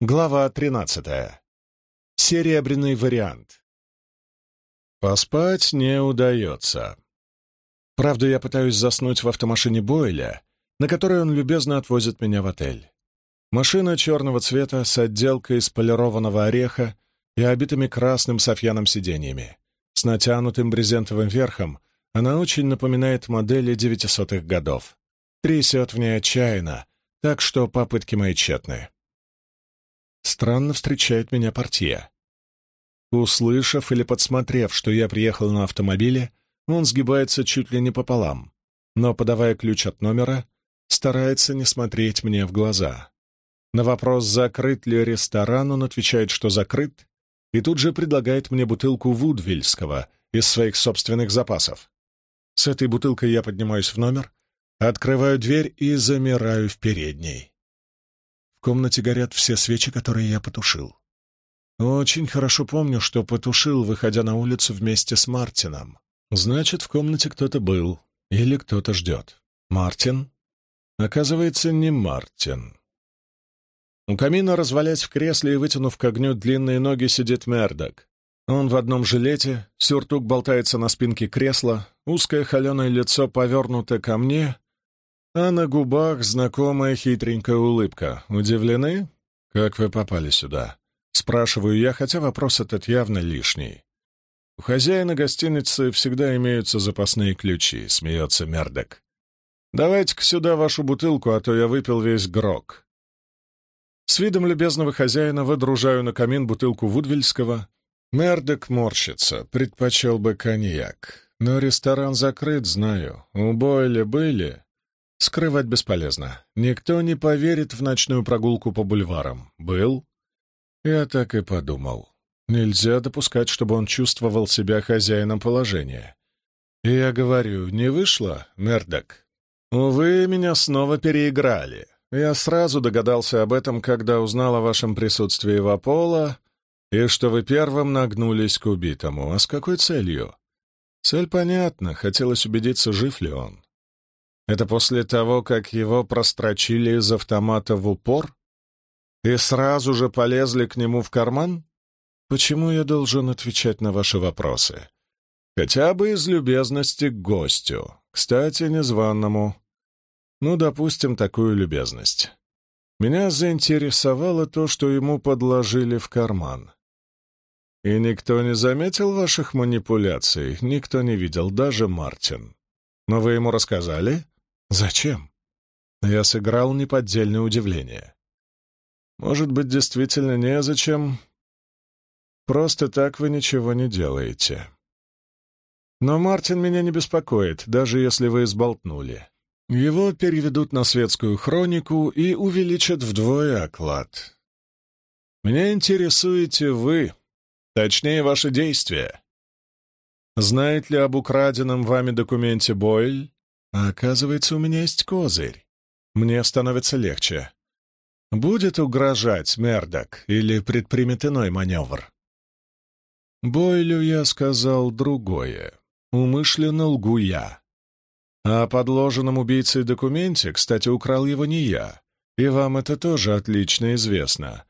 Глава 13. Серебряный вариант. Поспать не удается. Правда, я пытаюсь заснуть в автомашине Бойля, на которой он любезно отвозит меня в отель. Машина черного цвета с отделкой из полированного ореха и обитыми красным софьяном сиденьями. С натянутым брезентовым верхом она очень напоминает модели девятисотых годов. Трясет в ней отчаянно, так что попытки мои тщетны. Странно встречает меня портье. Услышав или подсмотрев, что я приехал на автомобиле, он сгибается чуть ли не пополам, но, подавая ключ от номера, старается не смотреть мне в глаза. На вопрос, закрыт ли ресторан, он отвечает, что закрыт, и тут же предлагает мне бутылку вудвильского из своих собственных запасов. С этой бутылкой я поднимаюсь в номер, открываю дверь и замираю в передней комнате горят все свечи, которые я потушил. Очень хорошо помню, что потушил, выходя на улицу вместе с Мартином. Значит, в комнате кто-то был или кто-то ждет. Мартин? Оказывается, не Мартин. У камина, развалясь в кресле и вытянув к огню длинные ноги, сидит Мердок. Он в одном жилете, сюртук болтается на спинке кресла, узкое холеное лицо повернуто ко мне, а на губах знакомая хитренькая улыбка. Удивлены? Как вы попали сюда? Спрашиваю я, хотя вопрос этот явно лишний. У хозяина гостиницы всегда имеются запасные ключи, смеется Мердек. Давайте-ка сюда вашу бутылку, а то я выпил весь грок. С видом любезного хозяина выдружаю на камин бутылку Вудвильского. Мердек морщится, предпочел бы коньяк. Но ресторан закрыт, знаю. У Бойля были, Скрывать бесполезно. Никто не поверит в ночную прогулку по бульварам. Был? Я так и подумал. Нельзя допускать, чтобы он чувствовал себя хозяином положения. И я говорю, не вышло, Мердок? Увы, меня снова переиграли. Я сразу догадался об этом, когда узнал о вашем присутствии в Аполло и что вы первым нагнулись к убитому. А с какой целью? Цель понятна, хотелось убедиться, жив ли он. Это после того, как его прострочили из автомата в упор? И сразу же полезли к нему в карман? Почему я должен отвечать на ваши вопросы? Хотя бы из любезности к гостю. Кстати, незваному. Ну, допустим, такую любезность. Меня заинтересовало то, что ему подложили в карман. И никто не заметил ваших манипуляций, никто не видел, даже Мартин. Но вы ему рассказали? Зачем? Я сыграл неподдельное удивление. Может быть, действительно незачем. Просто так вы ничего не делаете. Но Мартин меня не беспокоит, даже если вы изболтнули. Его переведут на светскую хронику и увеличат вдвое оклад. Меня интересуете вы, точнее, ваши действия. Знает ли об украденном вами документе Бойль? А оказывается, у меня есть козырь. Мне становится легче. Будет угрожать Мердок или предпримет иной маневр? Бойлю я сказал другое. Умышленно лгу я. А подложенном убийце документе, кстати, украл его не я. И вам это тоже отлично известно.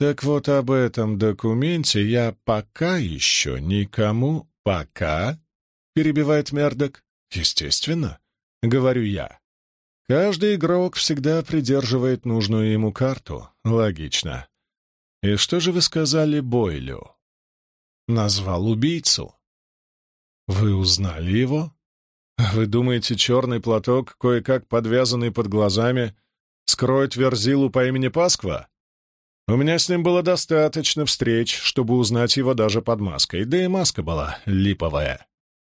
Так вот об этом документе я пока еще никому пока, перебивает Мердок. Естественно. — говорю я. Каждый игрок всегда придерживает нужную ему карту. Логично. И что же вы сказали Бойлю? Назвал убийцу. Вы узнали его? Вы думаете, черный платок, кое-как подвязанный под глазами, скроет Верзилу по имени Пасква? У меня с ним было достаточно встреч, чтобы узнать его даже под маской, да и маска была липовая.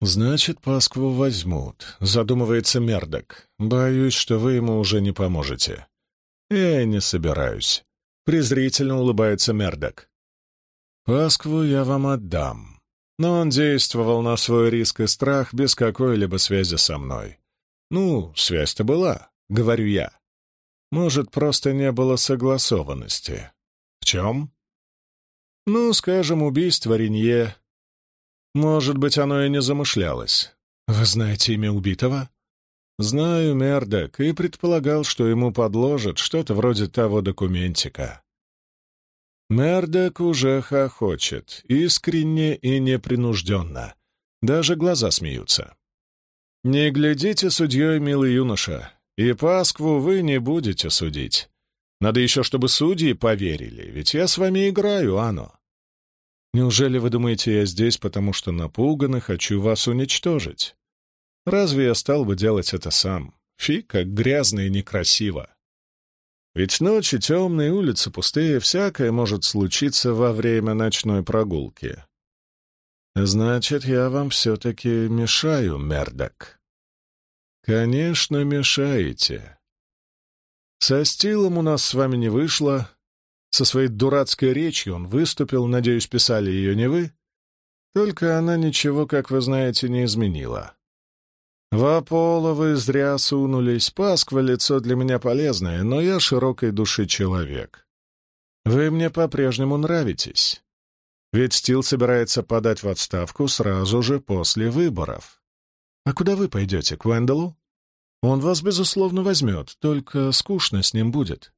«Значит, Паскву возьмут», — задумывается Мердок. «Боюсь, что вы ему уже не поможете». «Я не собираюсь», — презрительно улыбается Мердок. «Паскву я вам отдам». Но он действовал на свой риск и страх без какой-либо связи со мной. «Ну, связь-то была», — говорю я. «Может, просто не было согласованности». «В чем?» «Ну, скажем, убийство Ренье может быть, оно и не замышлялось. Вы знаете имя убитого? Знаю Мердок и предполагал, что ему подложат что-то вроде того документика. Мердок уже хохочет, искренне и непринужденно. Даже глаза смеются. «Не глядите судьей, милый юноша, и Паскву вы не будете судить. Надо еще, чтобы судьи поверили, ведь я с вами играю, Ано. Неужели вы думаете, я здесь, потому что напуган и хочу вас уничтожить? Разве я стал бы делать это сам? Фи, как грязно и некрасиво. Ведь ночи темные, улицы пустые, всякое может случиться во время ночной прогулки. Значит, я вам все-таки мешаю, Мердок. Конечно, мешаете. Со стилом у нас с вами не вышло. Со своей дурацкой речью он выступил, надеюсь, писали ее не вы. Только она ничего, как вы знаете, не изменила. В Аполло вы зря сунулись. Пасква — лицо для меня полезное, но я широкой души человек. Вы мне по-прежнему нравитесь. Ведь Стил собирается подать в отставку сразу же после выборов. А куда вы пойдете, к Венделу? Он вас, безусловно, возьмет, только скучно с ним будет.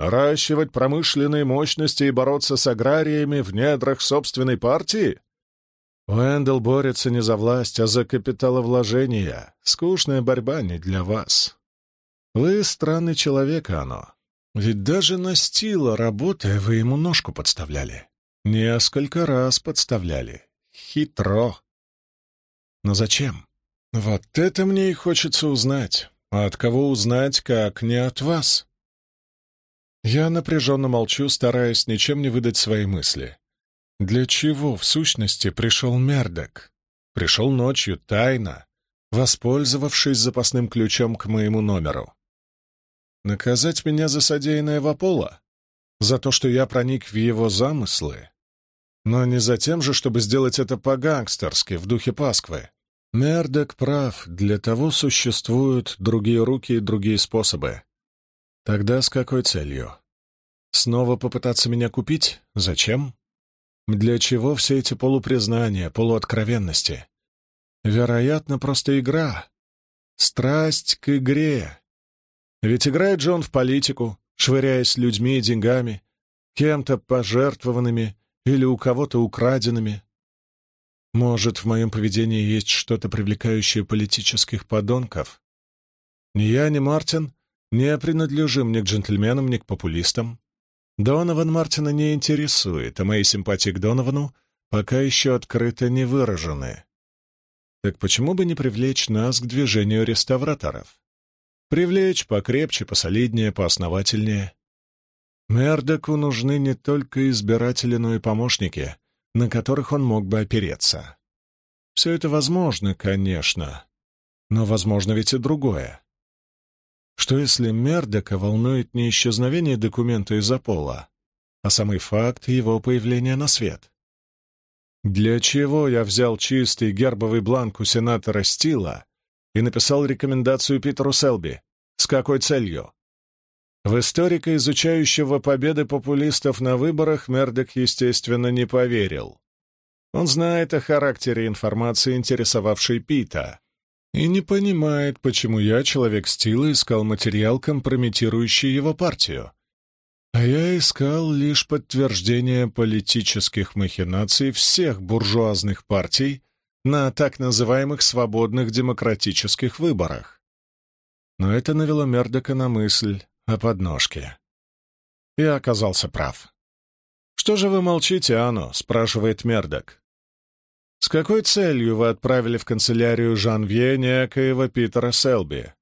Наращивать промышленные мощности и бороться с аграриями в недрах собственной партии? Уэндл борется не за власть, а за капиталовложения. Скучная борьба не для вас. Вы странный человек, оно. Ведь даже на стила, работая, вы ему ножку подставляли. Несколько раз подставляли. Хитро. Но зачем? Вот это мне и хочется узнать. А от кого узнать, как не от вас? Я напряженно молчу, стараясь ничем не выдать свои мысли. Для чего, в сущности, пришел Мердок? Пришел ночью, тайно, воспользовавшись запасным ключом к моему номеру. Наказать меня за содеянное в Аполло? За то, что я проник в его замыслы? Но не за тем же, чтобы сделать это по-гангстерски, в духе Пасквы. Мердок прав, для того существуют другие руки и другие способы. Тогда с какой целью? Снова попытаться меня купить? Зачем? Для чего все эти полупризнания, полуоткровенности? Вероятно, просто игра. Страсть к игре. Ведь играет же он в политику, швыряясь людьми и деньгами, кем-то пожертвованными или у кого-то украденными. Может, в моем поведении есть что-то привлекающее политических подонков? Ни я, ни Мартин не принадлежим ни к джентльменам, ни к популистам. Донован Мартина не интересует, а мои симпатии к Доновану пока еще открыто не выражены. Так почему бы не привлечь нас к движению реставраторов? Привлечь покрепче, посолиднее, поосновательнее. Мердоку нужны не только избиратели, но и помощники, на которых он мог бы опереться. Все это возможно, конечно, но возможно ведь и другое. Что если Мердока волнует не исчезновение документа из-за пола, а самый факт его появления на свет? Для чего я взял чистый гербовый бланк у сенатора Стила и написал рекомендацию Питеру Селби? С какой целью? В историка, изучающего победы популистов на выборах, Мердок, естественно, не поверил. Он знает о характере информации, интересовавшей Пита, и не понимает, почему я, человек стила, искал материал, компрометирующий его партию. А я искал лишь подтверждение политических махинаций всех буржуазных партий на так называемых свободных демократических выборах. Но это навело Мердока на мысль о подножке. Я оказался прав. «Что же вы молчите, Ано?» — спрашивает Мердок. С какой целью вы отправили в канцелярию Жанвье некоего Питера Селби?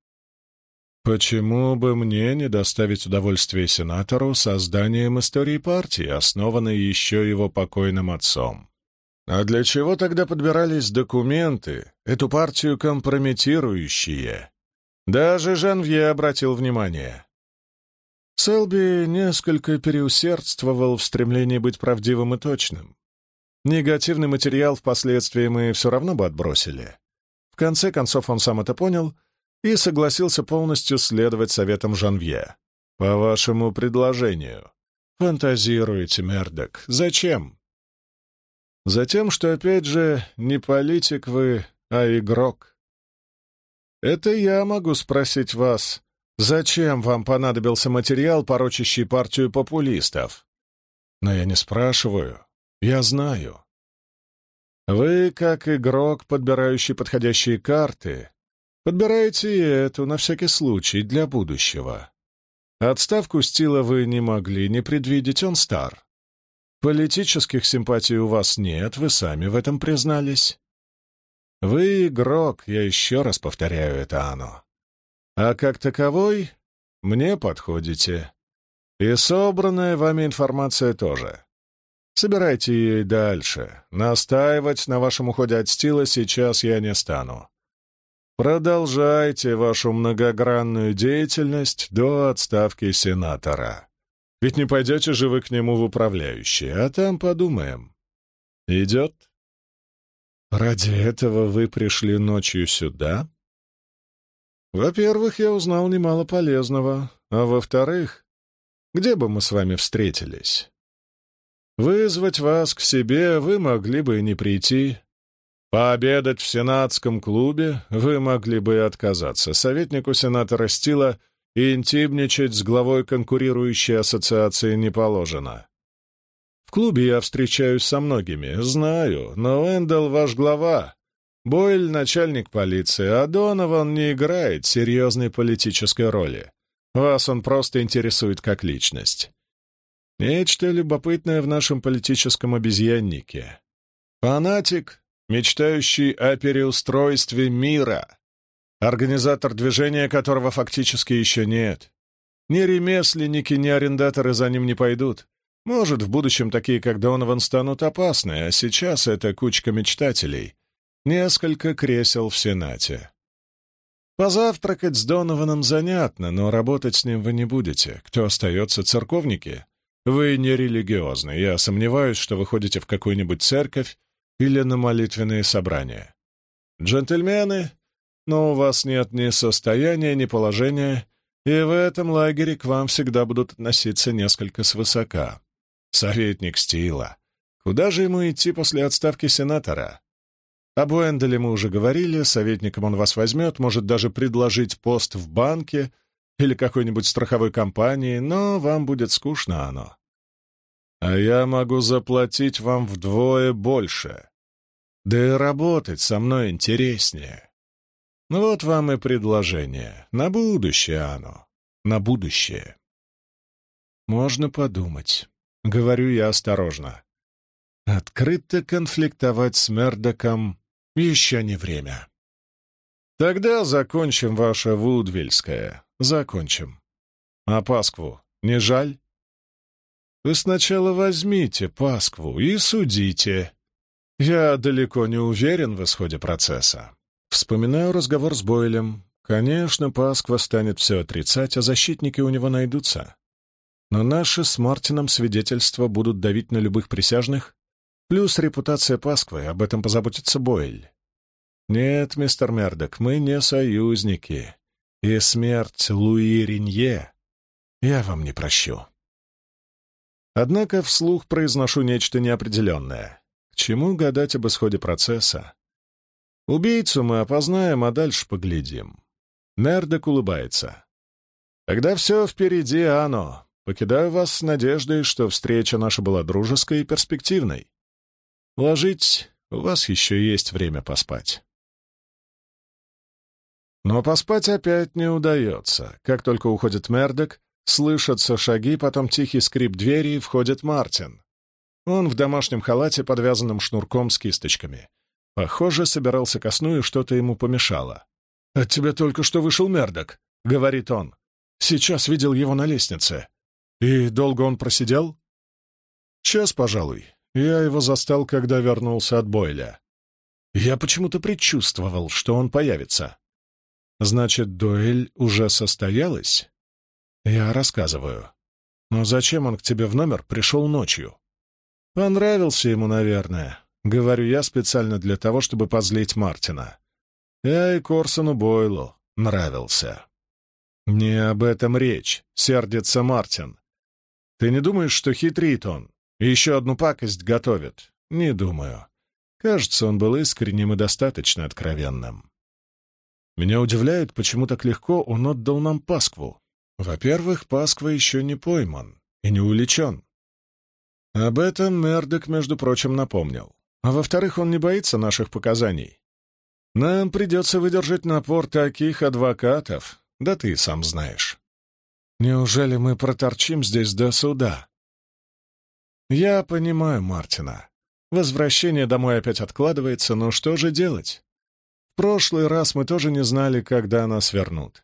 Почему бы мне не доставить удовольствие сенатору созданием истории партии, основанной еще его покойным отцом? А для чего тогда подбирались документы, эту партию компрометирующие? Даже Жанвье обратил внимание. Селби несколько переусердствовал в стремлении быть правдивым и точным. Негативный материал впоследствии мы все равно бы отбросили. В конце концов он сам это понял и согласился полностью следовать советам Жанвье. По вашему предложению. Фантазируете, Мердок. Зачем? Затем, что, опять же, не политик вы, а игрок. Это я могу спросить вас, зачем вам понадобился материал, порочащий партию популистов? Но я не спрашиваю. Я знаю. Вы, как игрок, подбирающий подходящие карты, подбираете и эту на всякий случай для будущего. Отставку Стила вы не могли не предвидеть, он стар. Политических симпатий у вас нет, вы сами в этом признались. Вы игрок, я еще раз повторяю это оно. А как таковой мне подходите. И собранная вами информация тоже. Собирайте ее и дальше. Настаивать на вашем уходе от стила сейчас я не стану. Продолжайте вашу многогранную деятельность до отставки сенатора. Ведь не пойдете же вы к нему в управляющие, а там подумаем. Идет? Ради этого вы пришли ночью сюда? Во-первых, я узнал немало полезного, а во-вторых, где бы мы с вами встретились? Вызвать вас к себе вы могли бы и не прийти. Пообедать в сенатском клубе вы могли бы и отказаться. Советнику сенатора Стила интимничать с главой конкурирующей ассоциации не положено. В клубе я встречаюсь со многими, знаю, но Эндел ваш глава. Бойль — начальник полиции, а Донован не играет серьезной политической роли. Вас он просто интересует как личность. Нечто любопытное в нашем политическом обезьяннике. Фанатик, мечтающий о переустройстве мира. Организатор движения, которого фактически еще нет. Ни ремесленники, ни арендаторы за ним не пойдут. Может, в будущем такие, как Донован, станут опасны, а сейчас это кучка мечтателей. Несколько кресел в Сенате. Позавтракать с Донованом занятно, но работать с ним вы не будете. Кто остается, церковники? Вы не религиозны. Я сомневаюсь, что вы ходите в какую-нибудь церковь или на молитвенные собрания. Джентльмены, но у вас нет ни состояния, ни положения, и в этом лагере к вам всегда будут относиться несколько свысока. Советник Стила. Куда же ему идти после отставки сенатора? Об Уэнделе мы уже говорили, советником он вас возьмет, может даже предложить пост в банке или какой-нибудь страховой компании, но вам будет скучно оно. А я могу заплатить вам вдвое больше. Да и работать со мной интереснее. Ну вот вам и предложение. На будущее оно. На будущее. Можно подумать. Говорю я осторожно. Открыто конфликтовать с Мердоком еще не время. Тогда закончим ваше Вудвильское. Закончим. А Паскву не жаль? Вы сначала возьмите Паскву и судите. Я далеко не уверен в исходе процесса. Вспоминаю разговор с Бойлем. Конечно, Пасква станет все отрицать, а защитники у него найдутся. Но наши с Мартином свидетельства будут давить на любых присяжных, плюс репутация Пасквы, об этом позаботится Бойль. Нет, мистер Мердок, мы не союзники и смерть Луи Ринье я вам не прощу. Однако вслух произношу нечто неопределенное. К чему гадать об исходе процесса? Убийцу мы опознаем, а дальше поглядим. Мердок улыбается. Когда все впереди, оно. Покидаю вас с надеждой, что встреча наша была дружеской и перспективной. Ложить, у вас еще есть время поспать. Но поспать опять не удается. Как только уходит Мердок, слышатся шаги, потом тихий скрип двери, и входит Мартин. Он в домашнем халате, подвязанном шнурком с кисточками. Похоже, собирался ко сну, и что-то ему помешало. «От тебя только что вышел Мердок», — говорит он. «Сейчас видел его на лестнице. И долго он просидел?» «Час, пожалуй. Я его застал, когда вернулся от Бойля. Я почему-то предчувствовал, что он появится. Значит, дуэль уже состоялась? Я рассказываю. Но зачем он к тебе в номер пришел ночью? Понравился ему, наверное. Говорю я специально для того, чтобы позлить Мартина. Я и Корсону Бойлу нравился. Не об этом речь, сердится Мартин. Ты не думаешь, что хитрит он? Еще одну пакость готовит? Не думаю. Кажется, он был искренним и достаточно откровенным. Меня удивляет, почему так легко он отдал нам Паскву. Во-первых, Пасква еще не пойман и не уличен. Об этом Мердок, между прочим, напомнил. А во-вторых, он не боится наших показаний. Нам придется выдержать напор таких адвокатов, да ты сам знаешь. Неужели мы проторчим здесь до суда? Я понимаю Мартина. Возвращение домой опять откладывается, но что же делать? В прошлый раз мы тоже не знали, когда нас вернут.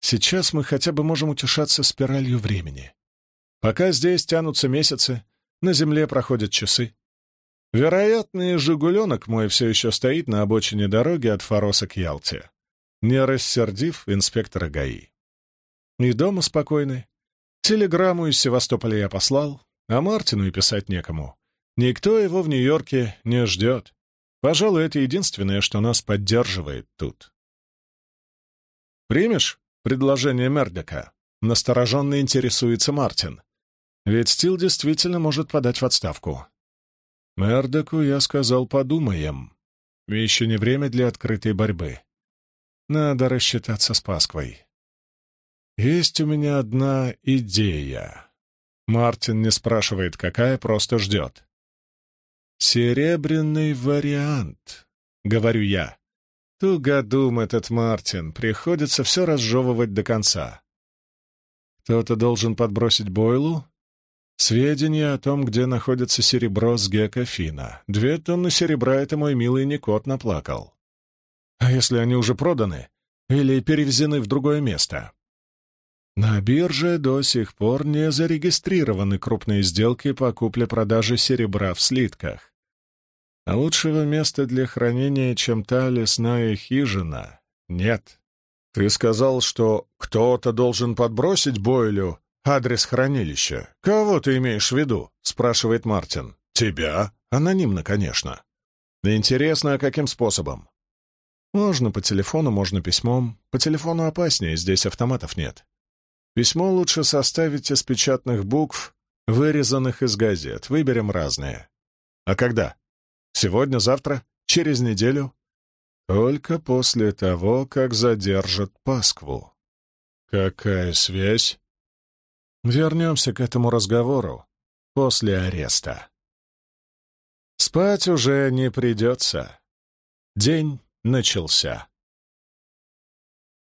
Сейчас мы хотя бы можем утешаться спиралью времени. Пока здесь тянутся месяцы, на земле проходят часы. Вероятно, и «Жигуленок» мой все еще стоит на обочине дороги от Фароса к Ялте, не рассердив инспектора ГАИ. И дома спокойны. Телеграмму из Севастополя я послал, а Мартину и писать некому. Никто его в Нью-Йорке не ждет. Пожалуй, это единственное, что нас поддерживает тут. «Примешь предложение Мердека?» — настороженно интересуется Мартин. «Ведь Стил действительно может подать в отставку». Мердеку я сказал «подумаем». Еще не время для открытой борьбы. Надо рассчитаться с Пасквой. Есть у меня одна идея. Мартин не спрашивает, какая, просто ждет. «Серебряный вариант», — говорю я. Тугодум этот Мартин, приходится все разжевывать до конца. Кто-то должен подбросить Бойлу сведения о том, где находится серебро с гекофина. Две тонны серебра — это мой милый Никот наплакал. А если они уже проданы или перевезены в другое место? На бирже до сих пор не зарегистрированы крупные сделки по купле-продаже серебра в слитках. А лучшего места для хранения, чем та лесная хижина, нет. Ты сказал, что кто-то должен подбросить Бойлю адрес хранилища. Кого ты имеешь в виду? спрашивает Мартин. Тебя? Анонимно, конечно. Интересно, а каким способом? Можно по телефону, можно письмом. По телефону опаснее, здесь автоматов нет. Письмо лучше составить из печатных букв, вырезанных из газет. Выберем разные. А когда? Сегодня, завтра? Через неделю? Только после того, как задержат Паскву. Какая связь? Вернемся к этому разговору после ареста. Спать уже не придется. День начался.